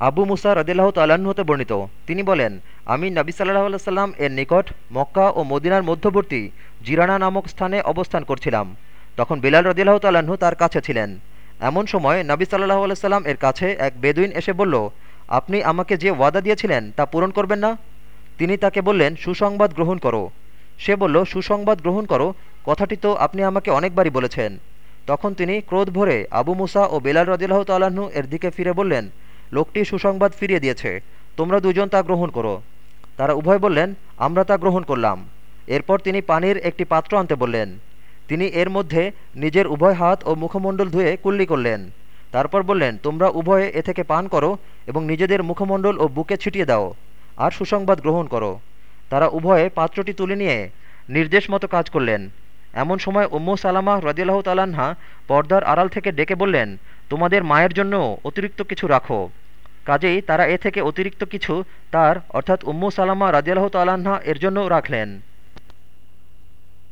আবু মুসা রদিল্লাহ তাল্লাহ্ন হতে বর্ণিত। তিনি বলেন, আমি নবী সাল্লাহ সাল্লাম এর নিকট মক্কা ও মদিনার মধ্যবর্তী জিরানা নামক স্থানে অবস্থান করছিলাম। তখন বিলাল রদিল্লাহ তাল্লাহ্ন তার কাছে ছিলেন। এমন সময় নবী সাল্লাহ সাল্লাম এর কাছে এক বেদুইন এসে বলল, আপনি আমাকে যে ওয়াদা দিয়েছিলেন তা পূরণ করবেন না? তিনি তাকে বললেন, সুসংবাদ গ্রহণ করো। সে বলল, সুসংবাদ গ্রহণ করো? কথাটি তো আপনি আমাকে অনেকবারই বলেছেন। তখন তিনি ক্রোধ ভরে আবু মুসা ও বেলাল রদিল্লাহ তাল্লাহ্ন এর দিকে ফিরে বললেন লোকটি সুসংবাদ ফিরিয়ে দিয়েছে, তোমরা দুজন তা গ্রহণ করো। তারা উভয় বললেন, আমরা তা গ্রহণ করলাম। এরপর তিনি পানির একটি পাত্র আনতে বললেন। তিনি এর মধ্যে নিজের উভয় হাত ও মুখমণ্ডল ধুয়ে কুল্লি করলেন। তারপর বললেন, তোমরা উভয়ে এ থেকে পান করো এবং নিজেদের মুখমণ্ডল ও বুকে ছিটিয়ে দাও আর সুসংবাদ গ্রহণ করো। তারা উভয়ে পাত্রটি তুলে নিয়ে নির্দেশ মতো কাজ করলেন। এমন সময় উম্মু সালামা রদিল্লাহ তালাহা পর্দার আড়াল থেকে ডেকে বললেন, তোমাদের মায়ের জন্য অতিরিক্ত কিছু রাখো। কাজেই তারা এ থেকে অতিরিক্ত কিছু তার, অর্থাৎ উম্মু সালামা রাজিয়াল্লাহ তালান্না এর জন্য রাখলেন।